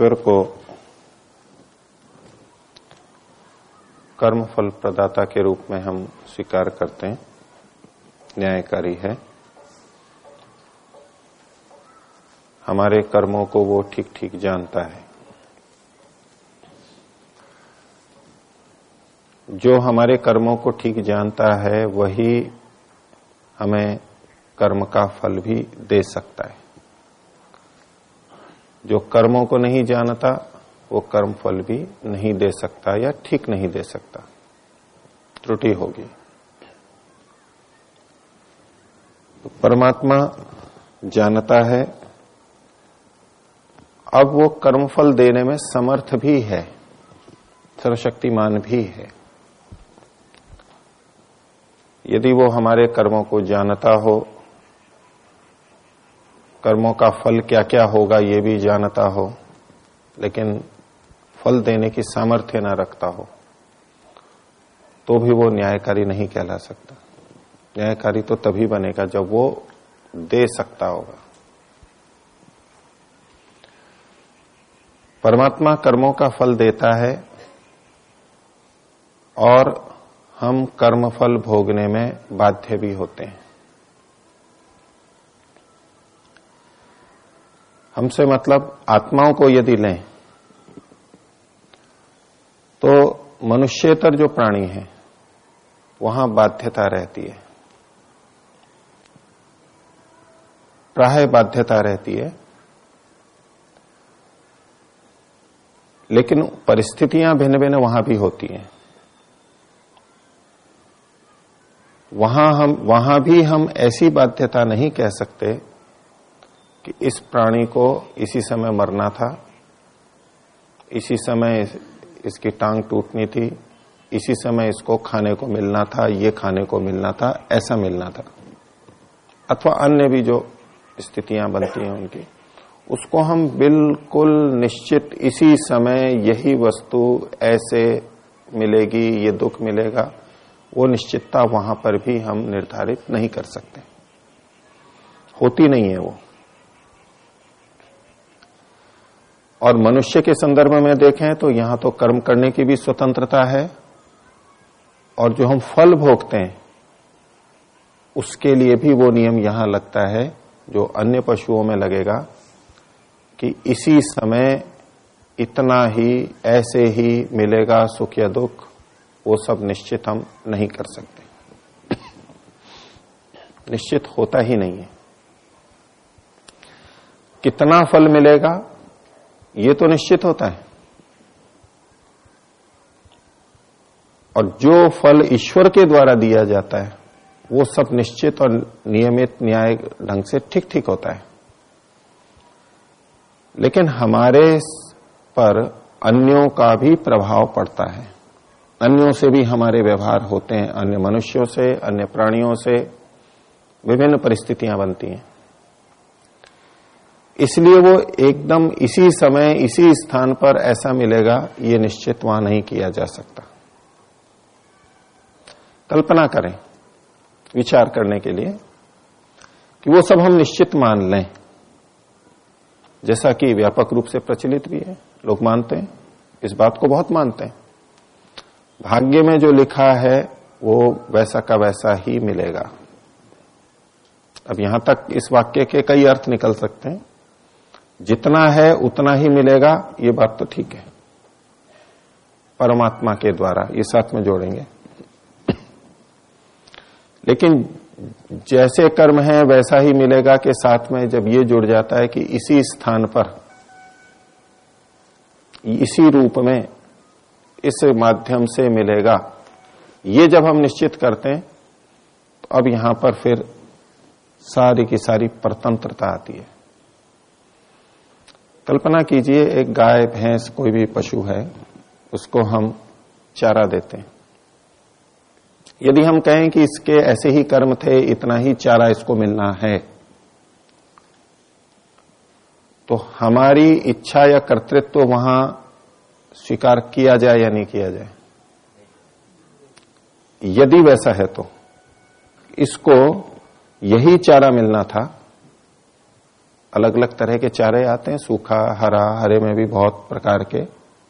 ईश्वर को कर्म फल प्रदाता के रूप में हम स्वीकार करते हैं। न्यायकारी है। हमारे कर्मों को वो ठीक ठीक जानता है। जो हमारे कर्मों को ठीक जानता है, वही हमें कर्म का फल भी दे सकता है। जो कर्मों को नहीं जानता, वो कर्म फल भी नहीं दे सकता या ठीक नहीं दे सकता। त्रुटि होगी। तो परमात्मा जानता है, अब वो कर्मफल देने में समर्थ भी है, सर्वशक्तिमान भी है। यदि वो हमारे कर्मों को जानता हो कर्मों का फल क्या क्या होगा ये भी जानता हो, लेकिन फल देने की सामर्थ्य न रखता हो तो भी वो न्यायकारी नहीं कहला सकता। न्यायकारी तो तभी बनेगा जब वो दे सकता होगा। परमात्मा कर्मों का फल देता है और हम कर्म फल भोगने में बाध्य भी होते हैं। हमसे मतलब आत्माओं को यदि लें तो मनुष्यतर जो प्राणी है, वहाँ बाध्यता रहती है। प्राय बाध्यता रहती है। लेकिन परिस्थितियाँ भिन्न भिन्न वहाँ भी होती हैं। वहाँ हम, वहाँ भी हम ऐसी बाध्यता नहीं कह सकते कि इस प्राणी को इसी समय मरना था, इसी समय इसकी टांग टूटनी थी, इसी समय इसको खाने को मिलना था, ये खाने को मिलना था, ऐसा मिलना था। अथवा अन्य भी जो स्थितियाँ बनती हैं उनकी, उसको हम बिल्कुल निश्चित इसी समय यही वस्तु ऐसे मिलेगी, ये दुख मिलेगा, वो निश्चितता वहाँ पर भी हम निर्धारित नहीं कर सकते। होती नहीं है वो। और मनुष्य के संदर्भ में देखें तो यहाँ तो कर्म करने की भी स्वतंत्रता है और जो हम फल भोगते हैं, उसके लिए भी वो नियम यहाँ लगता है जो अन्य पशुओं में लगेगा कि इसी समय इतना ही, ऐसे ही मिलेगा सुख या दुख, वो सब निश्चित हम नहीं कर सकते। निश्चित होता ही नहीं है। कितना फल मिलेगा? ये तो निश्चित होता है। और जो फल ईश्वर के द्वारा दिया जाता है, वो सब निश्चित और नियमित न्याय ढंग से ठीक ठीक होता है। लेकिन हमारे पर अन्यों का भी प्रभाव पड़ता है। अन्यों से भी हमारे व्यवहार होते हैं, अन्य मनुष्यों से, अन्य प्राणियों से, विभिन्न परिस्थितियाँ बनती हैं। इसलिए वो एकदम इसी समय, इसी स्थान पर ऐसा मिलेगा, ये निश्चित वहाँ नहीं किया जा सकता। कल्पना करें, विचार करने के लिए, कि वो सब हम निश्चित मान लें। जैसा कि व्यापक रूप से प्रचलित भी है, लोग मानते हैं, इस बात को बहुत मानते हैं। भाग्य में जो लिखा है, वो वैसा का वैसा ही मिलेगा। अब यहाँ तक इस वाक्य के कई अर्थ निकल सकते हैं। जितना है, उतना ही मिलेगा, ये बात तो ठीक है। परमात्मा के द्वारा ये साथ में जोड़ेंगे। लेकिन जैसे कर्म है, वैसा ही मिलेगा के साथ में जब ये जुड़ जाता है कि इसी स्थान पर, इसी रूप में इस माध्यम से मिलेगा। ये जब हम निश्चित करते हैं तो अब यहाँ पर फिर सारी की सारी परतंत्रता आती है। कल्पना कीजिए, एक गाय, भैंस, कोई भी पशु है, उसको हम चारा देते हैं। यदि हम कहें कि इसके ऐसे ही कर्म थे, इतना ही चारा इसको मिलना है तो हमारी इच्छा या कर्तृत्व तो वहाँ स्वीकार किया जाए या नहीं किया जाए? यदि वैसा है तो इसको यही चारा मिलना था अलग अलग तरह के चारे आते हैं, सूखा, हरा, हरे में भी बहुत प्रकार के,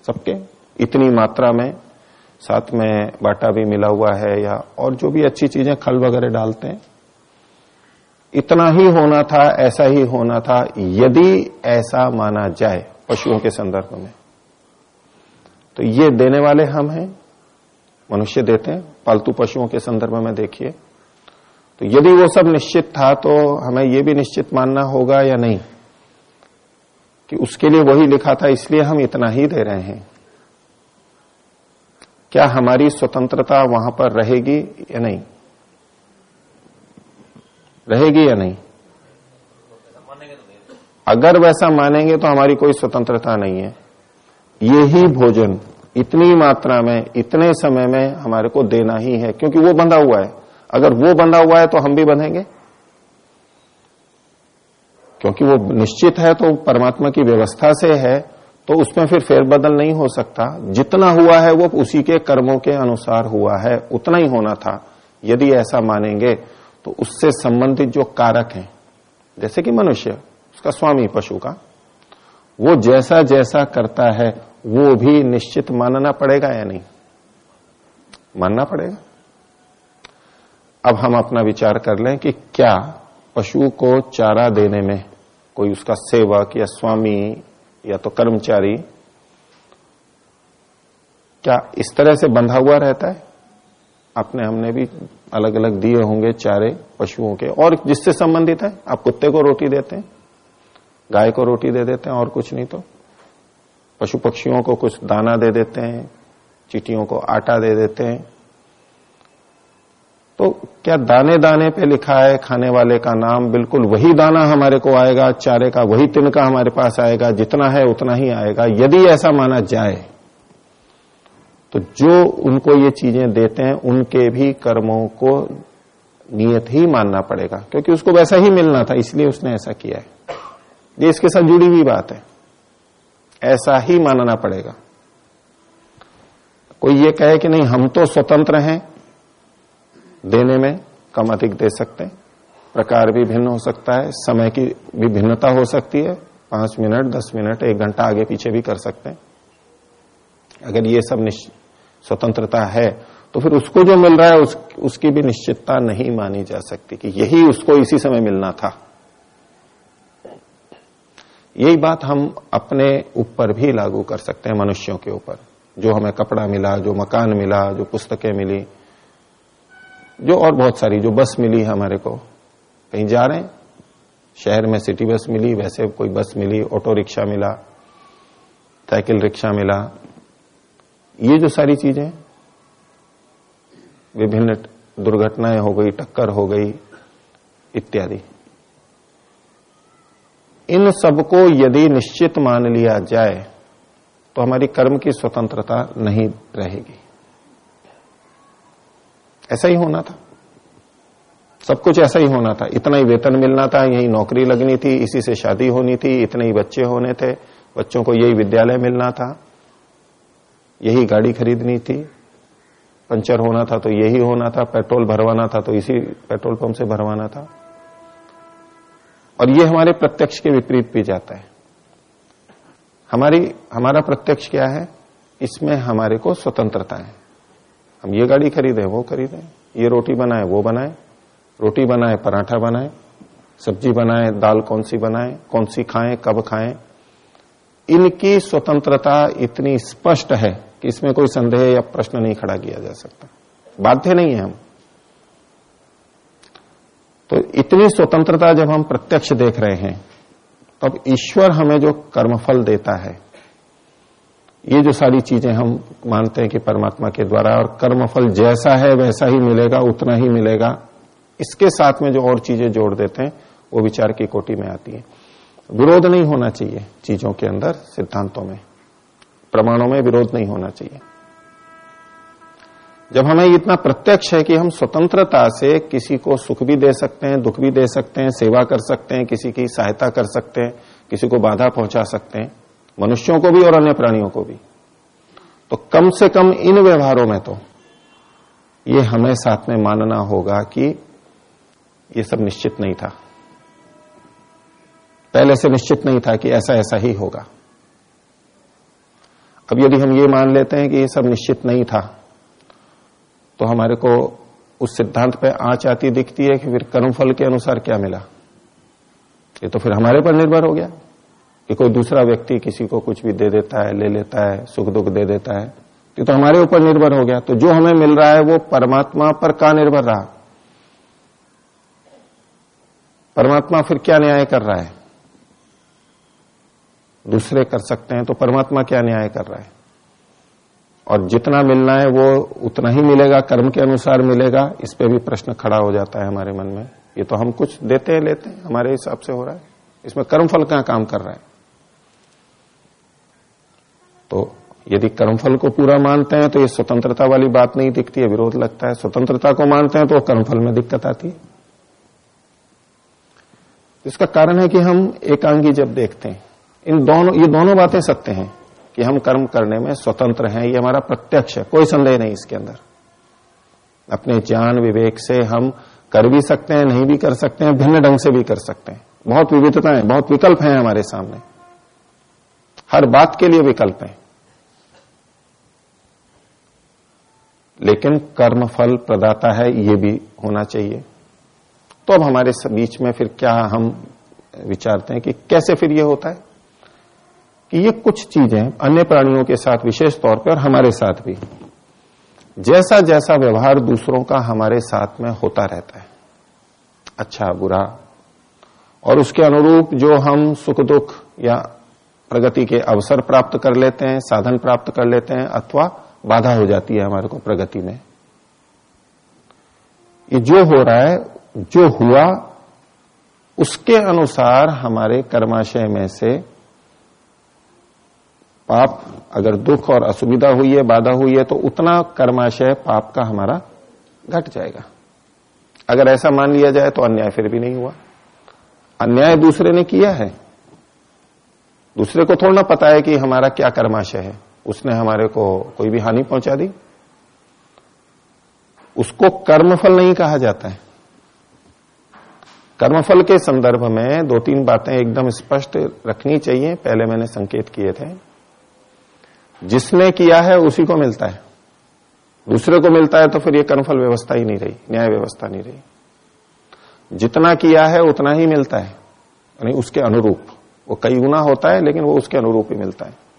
सबके। इतनी मात्रा में, साथ में बाटा भी मिला हुआ है या और जो भी अच्छी चीज़ें खल वगैरह डालते हैं। इतना ही होना था, ऐसा ही होना था, यदि ऐसा माना जाए पशुओं के संदर्भ में। तो ये देने वाले हम हैं, मनुष्य देते हैं, पालतू पशुओं के संदर्भ में देखिए। तो यदि वो सब निश्चित था तो हमें ये भी निश्चित मानना होगा या नहीं? कि उसके लिए वही लिखा था, इसलिए हम इतना ही दे रहे हैं। क्या हमारी स्वतंत्रता वहाँ पर रहेगी या नहीं? रहेगी या नहीं? अगर वैसा मानेंगे तो हमारी कोई स्वतंत्रता नहीं है। ये ही भोजन इतनी मात्रा में, इतने समय में हमारे को देना ही है, क्योंकि वो बंधा हुआ है। अगर वो बंधा हुआ है तो हम भी बंधेंगे। क्योंकि वो निश्चित है तो परमात्मा की व्यवस्था से है तो उसमें फिर फेरबदल नहीं हो सकता। जितना हुआ है वो उसी के कर्मों के अनुसार हुआ है, उतना ही होना था। यदि ऐसा मानेंगे तो उससे संबंधित जो कारक हैं, जैसे कि मनुष्य, उसका स्वामी पशु का, वो जैसा जैसा करता है, वो भी निश्चित मानना पड़ेगा या नहीं? मानना पड़ेगा। अब हम अपना विचार कर लें कि क्या पशु को चारा देने में कोई उसका सेवक या स्वामी या तो कर्मचारी क्या इस तरह से बंधा हुआ रहता है? आपने हमने भी अलग अलग दिए होंगे चारे पशुओं के। और जिससे संबंधित है? आप कुत्ते को रोटी देते हैं, गाय को रोटी दे देते हैं और कुछ नहीं तो। पशु पक्षियों को कुछ दाना दे देते हैं, चीटियों को आटा दे देते हैं तो क्या दाने दाने पे लिखा है, खाने वाले का नाम? बिल्कुल वही दाना हमारे को आएगा, चारे का वही तिनका हमारे पास आएगा, जितना है उतना ही आएगा। यदि ऐसा माना जाए तो जो उनको ये चीज़ें देते हैं, उनके भी कर्मों को नियत ही मानना पड़ेगा, क्योंकि उसको वैसा ही मिलना था, इसलिए उसने ऐसा किया है। ये इसके साथ जुड़ी हुई बात है। ऐसा ही मानना पड़ेगा। कोई ये कहे कि नहीं, हम तो स्वतंत्र हैं देने में कम अधिक दे सकते हैं। प्रकार भी भिन्न हो सकता है समय की भी भिन्नता हो सकती है पाँच मिनट दस मिनट एक घंटा आगे पीछे भी कर सकते हैं। अगर ये सब स्वतंत्रता है तो फिर उसको जो मिल रहा है उस, उसकी भी निश्चितता नहीं मानी जा सकती कि यही उसको इसी समय मिलना था। यही बात हम अपने ऊपर भी लागू कर सकते हैं मनुष्यों के ऊपर। जो हमें कपड़ा मिला जो मकान मिला जो पुस्तकें मिली जो और बहुत सारी, जो बस मिली हमारे को। कहीं जा रहे हैं, शहर में सिटी बस मिली, वैसे कोई बस मिली, ऑटो रिक्शा मिला, साइकिल रिक्शा मिला, ये जो सारी चीज़ें, विभिन्न दुर्घटनाएँ हो गई, टक्कर हो गई, इत्यादि। इन सबको यदि निश्चित मान लिया जाए तो हमारी कर्म की स्वतंत्रता नहीं रहेगी। ऐसा ही होना था। सब कुछ ऐसा ही होना था। इतना ही वेतन मिलना था, यही नौकरी लगनी थी, इसी से शादी होनी थी, इतने ही बच्चे होने थे, बच्चों को यही विद्यालय मिलना था, यही गाड़ी खरीदनी थी, पंचर होना था तो यही होना था, पेट्रोल भरवाना था तो इसी पेट्रोल पंप से भरवाना था। और ये हमारे प्रत्यक्ष के विपरीत भी जाता है। हमारी, हमारा प्रत्यक्ष क्या है? इसमें हमारे को स्वतंत्रता है। हम ये गाड़ी खरीदे, वो खरीदे, ये रोटी बनाए, वो बनाए, रोटी बनाए, पराठा बनाए, सब्ज़ी बनाए, दाल कौन सी बनाए, कौन सी खाएँ, कब खाएँ। इनकी स्वतंत्रता इतनी स्पष्ट है कि इसमें कोई संदेह या प्रश्न नहीं खड़ा किया जा सकता। बाध्य नहीं है हम। तो इतनी स्वतंत्रता जब हम प्रत्यक्ष देख रहे हैं, तब तो ईश्वर हमें जो कर्मफल देता है ये जो सारी चीज़ें हम मानते हैं कि परमात्मा के द्वारा, और कर्मफल जैसा है वैसा ही मिलेगा, उतना ही मिलेगा। इसके साथ में जो और चीज़ें जोड़ देते हैं, वो विचार की कोटि में आती है। विरोध नहीं होना चाहिए चीज़ों के अंदर, सिद्धांतों में। प्रमाणों में विरोध नहीं होना चाहिए। जब हमें इतना प्रत्यक्ष है कि हम स्वतंत्रता से किसी को सुख भी दे सकते हैं, दुख भी दे सकते हैं, सेवा कर सकते हैं, किसी की सहायता कर सकते हैं, किसी को बाधा पहुँचा सकते हैं मनुष्यों को भी और अन्य प्राणियों को भी। तो कम से कम इन व्यवहारों में तो ये हमें साथ में मानना होगा कि ये सब निश्चित नहीं था। पहले से निश्चित नहीं था कि ऐसा ऐसा ही होगा। अब यदि हम ये मान लेते हैं कि ये सब निश्चित नहीं था तो हमारे को उस सिद्धांत पे आँच आती दिखती है कि फिर कर्मफल के अनुसार क्या मिला। ये तो फिर हमारे पर निर्भर हो गया। कि कोई दूसरा व्यक्ति किसी को कुछ भी दे देता है, ले लेता है सुख दुख दे देता है, ये तो हमारे ऊपर निर्भर हो गया। तो जो हमें मिल रहा है वो परमात्मा पर का निर्भर रहा? परमात्मा फिर क्या न्याय कर रहा है? दूसरे कर सकते हैं तो परमात्मा क्या न्याय कर रहा है? और जितना मिलना है वो उतना ही मिलेगा, कर्म के अनुसार मिलेगा। इस पे भी प्रश्न खड़ा हो जाता है हमारे मन में। ये तो हम कुछ देते हैं, लेते हैं, हमारे हिसाब से हो रहा है। इसमें कर्मफल क्या काम कर रहा है? तो यदि कर्मफल को पूरा मानते हैं तो ये स्वतंत्रता वाली बात नहीं दिखती है विरोध लगता है। स्वतंत्रता को मानते हैं तो कर्मफल में दिक्कत आती है। इसका कारण है कि हम एकांगी जब देखते हैं, इन दोनों, ये दोनों बातें सत्य हैं कि हम कर्म करने में स्वतंत्र हैं, ये हमारा प्रत्यक्ष है, कोई संदेह नहीं इसके अंदर। अपने ज्ञान विवेक से हम कर भी सकते हैं, नहीं भी कर सकते हैं, भिन्न ढंग से भी कर सकते हैं। बहुत विविधताएँ, बहुत विकल्प हैं हमारे सामने। हर बात के लिए विकल्प है। लेकिन कर्म फल प्रदाता है, ये भी होना चाहिए। तो अब हमारे बीच में फिर क्या हम विचारते हैं कि कैसे फिर ये होता है? कि ये कुछ चीज़ें अन्य प्राणियों के साथ विशेष तौर पर और हमारे साथ भी। जैसा जैसा व्यवहार दूसरों का हमारे साथ में होता रहता है। अच्छा बुरा, और उसके अनुरूप जो हम सुख दुख या प्रगति के अवसर प्राप्त कर लेते हैं, साधन प्राप्त कर लेते हैं, अथवा बाधा हो जाती है हमारे को प्रगति में। ये जो हो रहा है, जो हुआ, उसके अनुसार हमारे कर्माशय में से पाप अगर दुख और असुविधा हुई है, बाधा हुई है तो उतना कर्माशय पाप का हमारा घट जाएगा। अगर ऐसा मान लिया जाए तो अन्याय फिर भी नहीं हुआ। अन्याय दूसरे ने किया है। दूसरे को थोड़ा ना पता है कि हमारा क्या कर्माशय है। उसने हमारे को कोई भी हानि पहुँचा दी? उसको कर्मफल नहीं कहा जाता है। कर्मफल के संदर्भ में दो तीन बातें एकदम स्पष्ट रखनी चाहिए, पहले मैंने संकेत किए थे। जिसने किया है, उसी को मिलता है। दूसरे को मिलता है तो फिर ये कर्मफल व्यवस्था ही नहीं रही, न्याय व्यवस्था नहीं रही। जितना किया है, उतना ही मिलता है। यानी उसके अनुरूप। वो कई गुना होता है, लेकिन वो उसके अनुरूप ही मिलता है।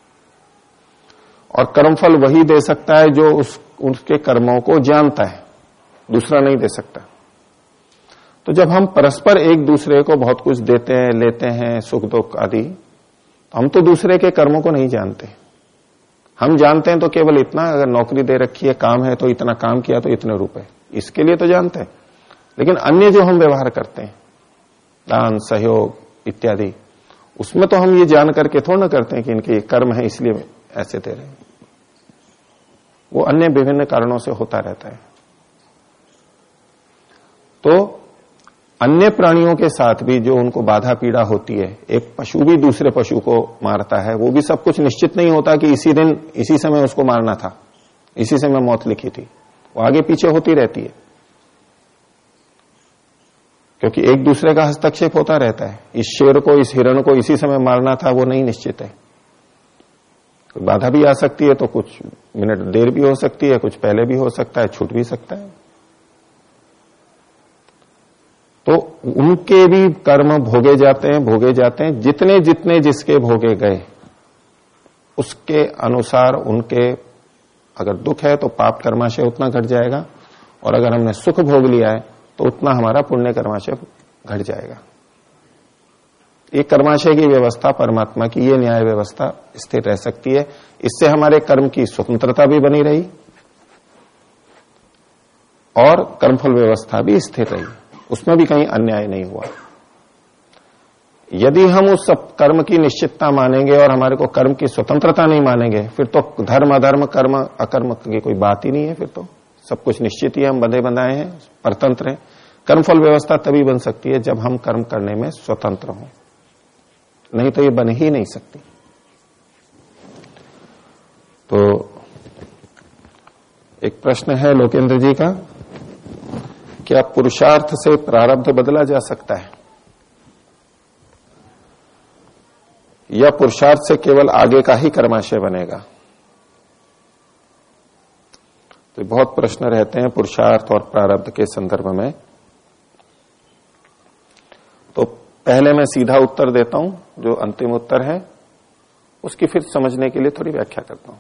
और कर्मफल वही दे सकता है जो उस, उसके कर्मों को जानता है। दूसरा नहीं दे सकता। तो जब हम परस्पर एक दूसरे को बहुत कुछ देते हैं, लेते हैं, सुख दुख आदि तो हम तो दूसरे के कर्मों को नहीं जानते। हम जानते हैं तो केवल इतना, अगर नौकरी दे रखी है, काम है तो इतना काम किया तो इतने रुपए। इसके लिए तो जानते हैं। लेकिन अन्य जो हम व्यवहार करते हैं, दान, सहयोग, इत्यादि, उसमें तो हम ये जान करके थोड़ा ना करते हैं कि इनके कर्म है इसलिए ऐसे दे रहे वो अन्य विभिन्न कारणों से होता रहता है। तो अन्य प्राणियों के साथ भी जो उनको बाधा पीड़ा होती है, एक पशु भी दूसरे पशु को मारता है, वो भी सब कुछ निश्चित नहीं होता कि इसी दिन, इसी समय उसको मारना था। इसी समय मौत लिखी थी। वो आगे पीछे होती रहती है। क्योंकि एक दूसरे का हस्तक्षेप होता रहता है। इस शेर को, इस हिरण को इसी समय मारना था, वो नहीं निश्चित है। बाधा भी आ सकती है तो कुछ मिनट देर भी हो सकती है, कुछ पहले भी हो सकता है, छूट भी सकता है। तो उनके भी कर्म भोगे जाते हैं, भोगे जाते हैं, जितने जितने जिसके भोगे गए, उसके अनुसार उनके अगर दुख है तो पाप कर्माशय उतना घट जाएगा, और अगर हमने सुख भोग लिया है तो उतना हमारा पुण्य कर्माशय घट जाएगा। ये कर्माशय की व्यवस्था, परमात्मा की ये न्याय व्यवस्था स्थिर रह सकती है। इससे हमारे कर्म की स्वतंत्रता भी बनी रही और कर्मफल व्यवस्था भी स्थिर रही। उसमें भी कहीं अन्याय नहीं हुआ। यदि हम उस सब कर्म की निश्चितता मानेंगे और हमारे को कर्म की स्वतंत्रता नहीं मानेंगे, फिर तो धर्म अधर्म, कर्म अकर्म की कोई बात ही नहीं है फिर तो। सब कुछ निश्चित ही हम बंधे बंधाए हैं, परतंत्र हैं। कर्मफल व्यवस्था तभी बन सकती है जब हम कर्म करने में स्वतंत्र हों। नहीं तो ये बन ही नहीं सकती। तो एक प्रश्न है लोकेंद्र जी का, क्या पुरुषार्थ से प्रारब्ध बदला जा सकता है? या पुरुषार्थ से केवल आगे का ही कर्माशय बनेगा? तो बहुत प्रश्न रहते हैं पुरुषार्थ और प्रारब्ध के संदर्भ में। तो पहले मैं सीधा उत्तर देता हूँ, जो अंतिम उत्तर है, उसकी फिर समझने के लिए थोड़ी व्याख्या करता हूँ।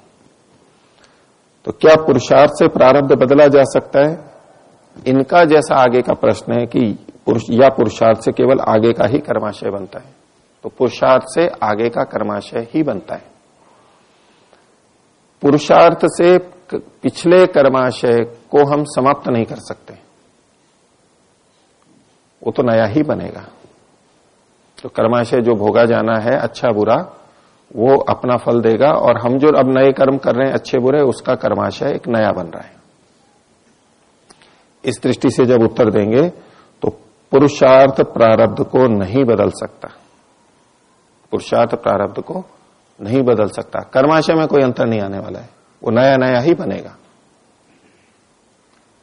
तो क्या पुरुषार्थ से प्रारब्ध बदला जा सकता है? इनका जैसा आगे का प्रश्न है कि पुरुष या पुरुषार्थ से केवल आगे का ही कर्माशय बनता है तो पुरुषार्थ से आगे का कर्माशय ही बनता है। पुरुषार्थ से पिछले कर्माशय को हम समाप्त नहीं कर सकते। वो तो नया ही बनेगा। तो कर्माशय जो भोगा जाना है अच्छा बुरा, वो अपना फल देगा और हम जो अब नए कर्म कर रहे हैं, अच्छे बुरे, उसका कर्माशय एक नया बन रहा है। इस दृष्टि से जब उत्तर देंगे तो पुरुषार्थ प्रारब्ध को नहीं बदल सकता। पुरुषार्थ प्रारब्ध को नहीं बदल सकता। कर्माशय में कोई अंतर नहीं आने वाला है। वो नया नया ही बनेगा।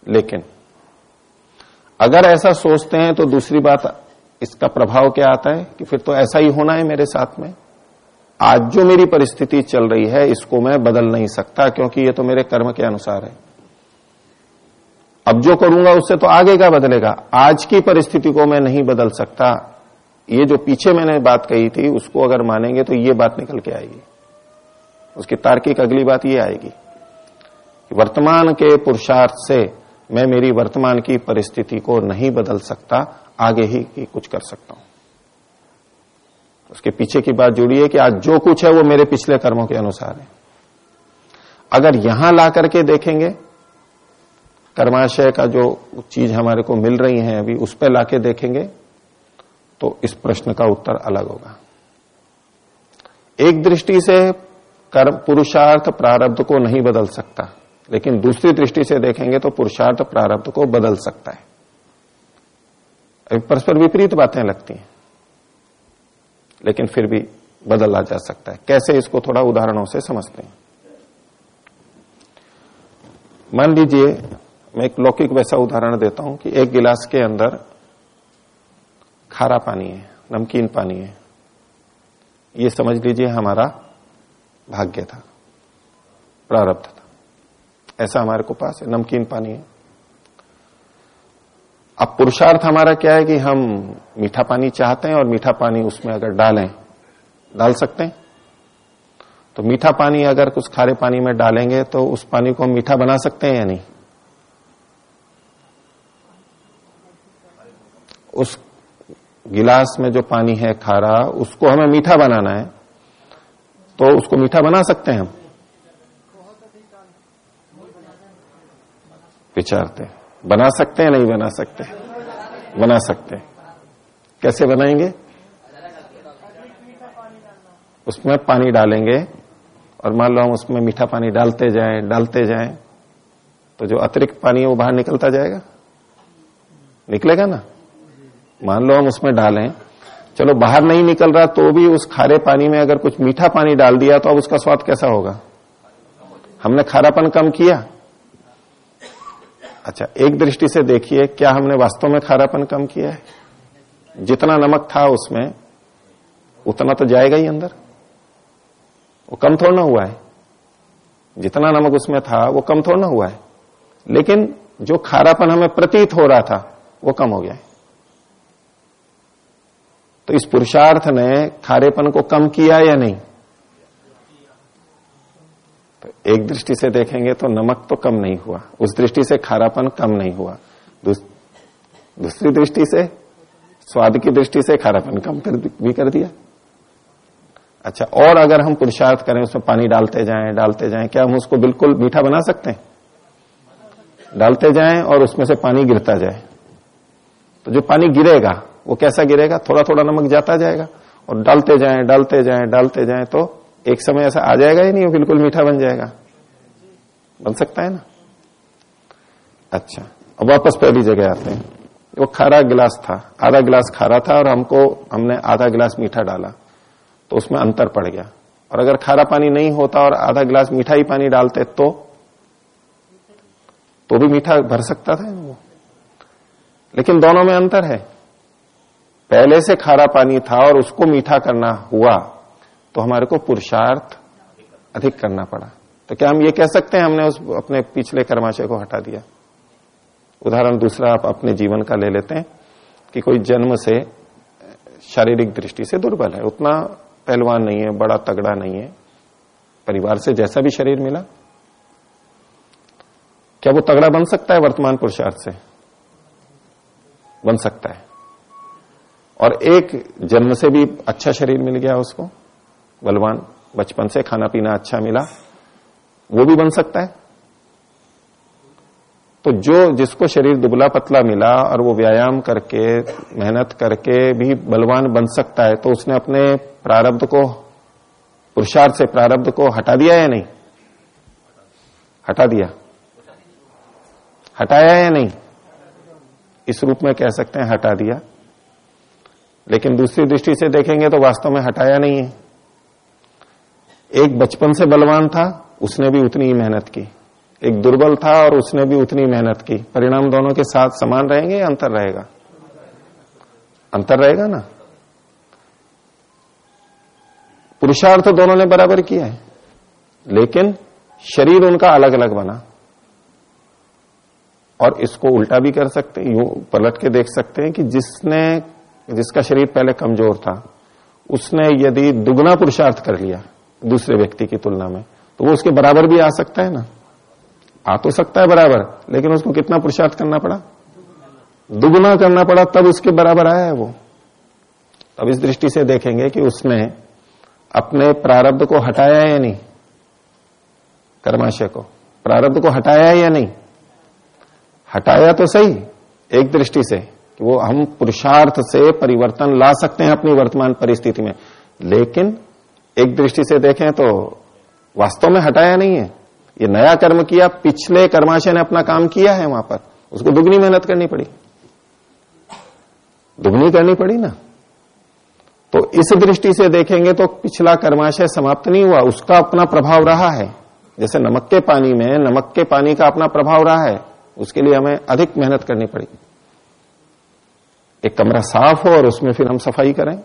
लेकिन, अगर ऐसा सोचते हैं तो दूसरी बात इसका प्रभाव क्या आता है कि फिर तो ऐसा ही होना है मेरे साथ में? आज जो मेरी परिस्थिति चल रही है, इसको मैं बदल नहीं सकता, क्योंकि ये तो मेरे कर्म के अनुसार है। अब जो करूँगा, उससे तो आगे का बदलेगा? आज की परिस्थिति को मैं नहीं बदल सकता। ये जो पीछे मैंने बात कही थी, उसको अगर मानेंगे तो ये बात निकल के आएगी। उसकी तार्किक अगली बात ये आएगी कि वर्तमान के पुरुषार्थ से मैं मेरी वर्तमान की परिस्थिति को नहीं बदल सकता। आगे ही की कुछ कर सकता हूँ। उसके पीछे की बात जुड़ी है कि आज जो कुछ है वो मेरे पिछले कर्मों के अनुसार है। अगर यहाँ ला करके देखेंगे, कर्माशय का जो चीज़ हमारे को मिल रही है अभी उस पर लाके देखेंगे तो इस प्रश्न का उत्तर अलग होगा। एक दृष्टि से कर्म पुरुषार्थ प्रारब्ध को नहीं बदल सकता, लेकिन दूसरी दृष्टि से देखेंगे तो पुरुषार्थ प्रारब्ध को बदल सकता है। परस्पर विपरीत बातें लगती हैं। लेकिन फिर भी बदला जा सकता है। कैसे इसको थोड़ा उदाहरणों से समझते हैं। मान लीजिए, मैं एक लौकिक वैसा उदाहरण देता हूँ कि एक गिलास के अंदर खारा पानी है, नमकीन पानी है। ये समझ लीजिए हमारा भाग्य था, प्रारब्ध था। ऐसा हमारे को पास है, नमकीन पानी है। अब पुरुषार्थ हमारा क्या है कि हम मीठा पानी चाहते हैं और मीठा पानी उसमें अगर डालें, डाल सकते हैं? तो मीठा पानी अगर कुछ खारे पानी में डालेंगे तो उस पानी को हम मीठा बना सकते हैं या नहीं? उस गिलास में जो पानी है खारा, उसको हमें मीठा बनाना है तो उसको मीठा बना सकते हैं हम? विचारते बना सकते हैं, नहीं बना सकते? बना सकते कैसे बनाएँगे? उसमें पानी डालेंगे और मान लो हम उसमें मीठा पानी डालते जाएँ डालते जाएँ तो जो अतिरिक्त पानी है वो बाहर निकलता जाएगा? निकलेगा ना? मान लो हम उसमें डालें, चलो बाहर नहीं निकल रहा तो भी उस खारे पानी में अगर कुछ मीठा पानी डाल दिया तो अब उसका स्वाद कैसा होगा? हमने खारापन कम किया। अच्छा एक दृष्टि से देखिए, क्या हमने वास्तव में खारापन कम किया है? जितना नमक था उसमें, उतना तो जाएगा ही अंदर। वो कम थोड़ा ना हुआ है। जितना नमक उसमें था, वो कम थोड़ा ना हुआ है। लेकिन जो खारापन हमें प्रतीत हो रहा था, वो कम हो गया है। तो इस पुरुषार्थ ने खारेपन को कम किया या नहीं? एक दृष्टि से देखेंगे तो नमक तो कम नहीं हुआ, उस दृष्टि से खारापन कम नहीं हुआ। दूसरी दृष्टि से, स्वाद की दृष्टि से खारापन कम कर भी कर दिया। अच्छा और अगर हम पुरुषार्थ करें, उसमें पानी डालते जाएँ डालते जाएँ, क्या हम उसको बिल्कुल मीठा बना सकते हैं? डालते जाएँ और उसमें से पानी गिरता जाए। तो जो पानी गिरेगा, वो कैसा गिरेगा? थोड़ा थोड़ा नमक जाता जाएगा और डालते जाएँ डालते जाएँ डालते जाएँ तो एक समय ऐसा आ जाएगा ही नहीं बिल्कुल मीठा बन जाएगा। बन सकता है ना? अच्छा अब वापस पहली जगह आते हैं। वो खारा गिलास था, आधा गिलास खारा था और हमको, हमने आधा गिलास मीठा डाला तो उसमें अंतर पड़ गया। और अगर खारा पानी नहीं होता और आधा गिलास मीठा ही पानी डालते तो? तो भी मीठा भर सकता था वो। लेकिन दोनों में अंतर है। पहले से खारा पानी था और उसको मीठा करना हुआ तो हमारे को पुरुषार्थ अधिक करना पड़ा। तो क्या हम ये कह सकते हैं हमने उस, अपने पिछले कर्माशय को हटा दिया? उदाहरण दूसरा, आप अपने जीवन का ले लेते हैं कि कोई जन्म से, शारीरिक दृष्टि से दुर्बल है। उतना पहलवान नहीं है, बड़ा तगड़ा नहीं है। परिवार से जैसा भी शरीर मिला। क्या वो तगड़ा बन सकता है वर्तमान पुरुषार्थ से? बन सकता है। और एक जन्म से भी अच्छा शरीर मिल गया उसको। बलवान, बचपन से खाना पीना अच्छा मिला। वो भी बन सकता है। तो जो जिसको शरीर दुबला पतला मिला और वो व्यायाम करके, मेहनत करके भी बलवान बन सकता है तो उसने अपने प्रारब्ध को, पुरुषार्थ से प्रारब्ध को हटा दिया या नहीं? हटा दिया। हटाया या नहीं? इस रूप में कह सकते हैं हटा दिया। लेकिन दूसरी दृष्टि से देखेंगे तो वास्तव में हटाया नहीं है। एक बचपन से बलवान था उसने भी उतनी ही मेहनत की। एक दुर्बल था और उसने भी उतनी मेहनत की। परिणाम दोनों के साथ समान रहेंगे या अंतर रहेगा? अंतर रहेगा ना? पुरुषार्थ दोनों ने बराबर किया है। लेकिन शरीर उनका अलग अलग बना। और इसको उल्टा भी कर सकते हैं, यूँ पलट के देख सकते हैं कि जिसने, जिसका शरीर पहले कमज़ोर था, उसने यदि दुगना पुरुषार्थ कर लिया दूसरे व्यक्ति की तुलना में तो वो उसके बराबर भी आ सकता है ना? आ तो सकता है बराबर, लेकिन उसको कितना पुरुषार्थ करना पड़ा? दुगुना करना पड़ा, तब उसके बराबर आया है वो। अब इस दृष्टि से देखेंगे कि उसने अपने प्रारब्ध को हटाया या नहीं? कर्माशय को। प्रारब्ध को हटाया या नहीं? हटाया तो सही, एक दृष्टि से कि वो हम पुरुषार्थ से परिवर्तन ला सकते हैं अपनी वर्तमान परिस्थिति में। लेकिन एक दृष्टि से देखें तो वास्तव में हटाया नहीं है। ये नया कर्म किया, पिछले कर्माशय ने अपना काम किया है वहाँ पर। उसको दुगनी मेहनत करनी पड़ी। दुगनी करनी पड़ी ना। तो इस दृष्टि से देखेंगे तो पिछला कर्माशय समाप्त नहीं हुआ, उसका अपना प्रभाव रहा है। जैसे नमक के पानी में, नमक के पानी का अपना प्रभाव रहा है, उसके लिए हमें अधिक मेहनत करनी पड़ी। एक कमरा साफ़ हो और उसमें फिर हम सफ़ाई करें।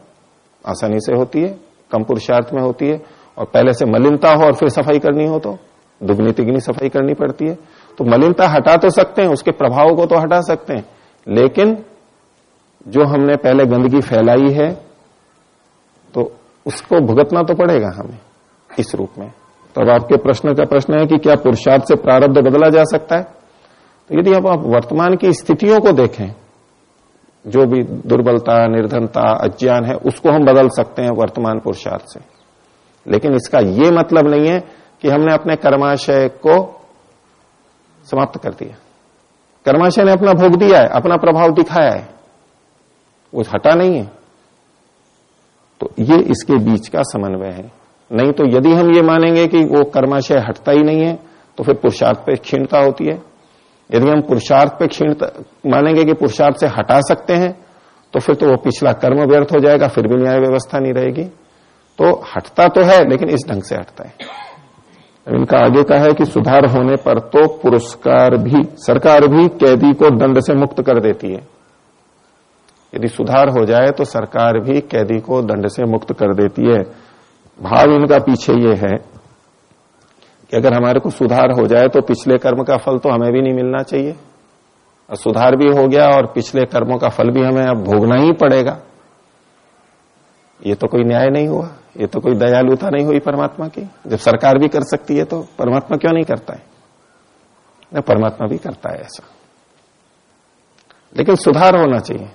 आसानी से होती है, कम पुरुषार्थ में होती है। और पहले से मलिनता हो और फिर सफ़ाई करनी हो तो दुगनी तिगनी सफ़ाई करनी पड़ती है। तो मलिनता हटा तो सकते हैं, उसके प्रभाव को तो हटा सकते हैं। लेकिन, जो हमने पहले गंदगी फैलाई है तो उसको भुगतना तो पड़ेगा हमें, इस रूप में। तो अब आपके प्रश्न का प्रश्न है कि क्या पुरुषार्थ से प्रारब्ध बदला जा सकता है? तो यदि आप वर्तमान की स्थितियों को देखें, जो भी दुर्बलता, निर्धनता, अज्ञान है, उसको हम बदल सकते हैं वर्तमान पुरुषार्थ से। लेकिन इसका यह मतलब नहीं है कि हमने अपने कर्माशय को समाप्त कर दिया। कर्माशय ने अपना भोग दिया है, अपना प्रभाव दिखाया है। वो हटा नहीं है। तो ये इसके बीच का समन्वय है। नहीं तो यदि हम ये मानेंगे कि वो कर्माशय हटता ही नहीं है तो फिर पुरुषार्थ पे क्षीणता होती है। यदि हम पुरुषार्थ पे क्षीण मानेंगे कि पुरुषार्थ से हटा सकते हैं तो फिर तो वो पिछला कर्म व्यर्थ हो जाएगा, फिर भी न्याय व्यवस्था नहीं रहेगी। तो हटता तो है, लेकिन इस ढंग से हटता है। इनका आगे का है कि सुधार होने पर तो पुरस्कार भी, सरकार भी कैदी को दंड से मुक्त कर देती है। यदि सुधार हो जाए तो सरकार भी कैदी को दंड से मुक्त कर देती है। भाव इनका पीछे ये है कि अगर हमारे को सुधार हो जाए तो पिछले कर्म का फल तो हमें भी नहीं मिलना चाहिए। और सुधार भी हो गया और पिछले कर्मों का फल भी हमें अब भोगना ही पड़ेगा। ये तो कोई न्याय नहीं हुआ, ये तो कोई दयालुता नहीं हुई परमात्मा की। जब सरकार भी कर सकती है तो परमात्मा क्यों नहीं करता है? न परमात्मा भी करता है ऐसा। लेकिन सुधार होना चाहिए।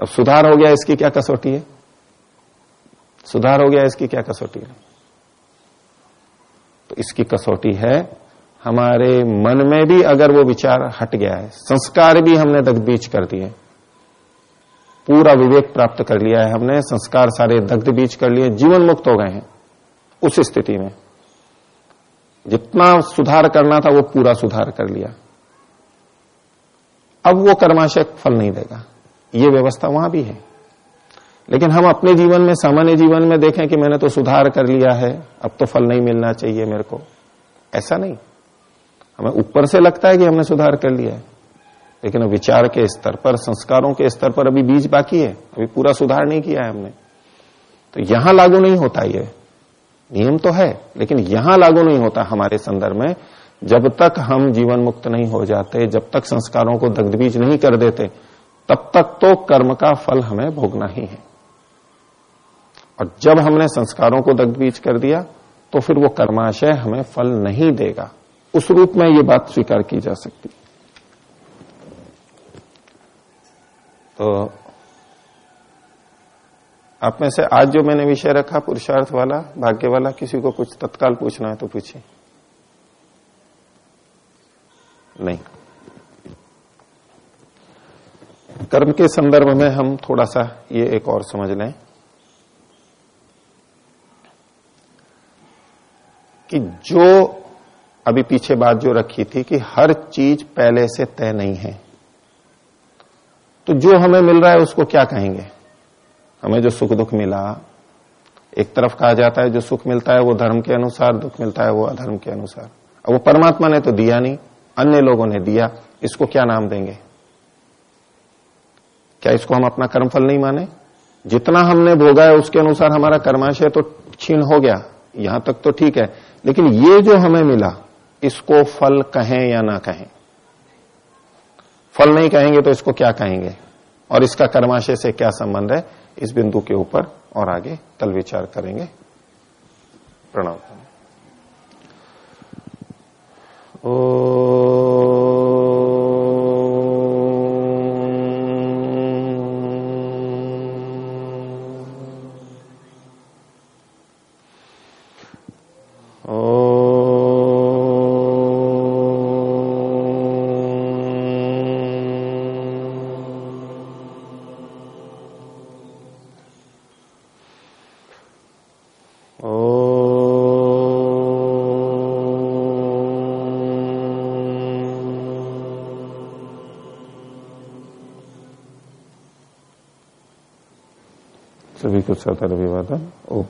अब सुधार हो गया, इसकी क्या कसौटी है? सुधार हो गया, इसकी क्या कसौटी है? तो इसकी कसौटी है, हमारे मन में भी अगर वो विचार हट गया है, संस्कार भी हमने दग बीच कर दिए पूरा विवेक प्राप्त कर लिया है हमने, संस्कार सारे दग्ध बीज कर लिए, जीवन मुक्त हो गए हैं, उस स्थिति में। जितना सुधार करना था, वो पूरा सुधार कर लिया। अब वो कर्माशय फल नहीं देगा। ये व्यवस्था वहाँ भी है। लेकिन हम अपने जीवन में, सामान्य जीवन में देखें कि मैंने तो सुधार कर लिया है, अब तो फल नहीं मिलना चाहिए मेरे को। ऐसा नहीं। हमें ऊपर से लगता है कि हमने सुधार कर लिया है। लेकिन विचार के स्तर पर, संस्कारों के स्तर पर अभी बीज बाकी है, अभी पूरा सुधार नहीं किया है हमने। तो यहाँ लागू नहीं होता ये। नियम तो है, लेकिन यहाँ लागू नहीं होता हमारे संदर्भ में। जब तक हम जीवन मुक्त नहीं हो जाते, जब तक संस्कारों को दग्धबीज नहीं कर देते, तब तक तो कर्म का फल हमें भोगना ही है। और जब हमने संस्कारों को दग्धबीज कर दिया तो फिर वो कर्माशय हमें फल नहीं देगा। उस रूप में ये बात स्वीकार की जा सकती। तो आप में से आज जो मैंने विषय रखा, पुरुषार्थ वाला, भाग्य वाला, किसी को कुछ तत्काल पूछना है तो पूछिए। नहीं। कर्म के संदर्भ में हम थोड़ा सा ये एक और समझ लें कि जो अभी पीछे बात जो रखी थी कि हर चीज़ पहले से तय नहीं है। तो जो हमें मिल रहा है उसको क्या कहेंगे? हमें जो सुख दुख मिला, एक तरफ़ कहा जाता है जो सुख मिलता है वो धर्म के अनुसार, दुख मिलता है वो अधर्म के अनुसार। अब वो परमात्मा ने तो दिया नहीं, अन्य लोगों ने दिया, इसको क्या नाम देंगे? क्या इसको हम अपना कर्मफल नहीं माने? जितना हमने भोगा है उसके अनुसार हमारा कर्माशय तो छीन हो गया, यहाँ तक तो ठीक है, लेकिन ये जो हमें मिला, इसको फल कहें या ना कहें? फल नहीं कहेंगे तो इसको क्या कहेंगे? और इसका कर्माशय से क्या संबंध है? इस बिंदु के ऊपर और आगे कल विचार करेंगे। प्रणाम विवादन ओम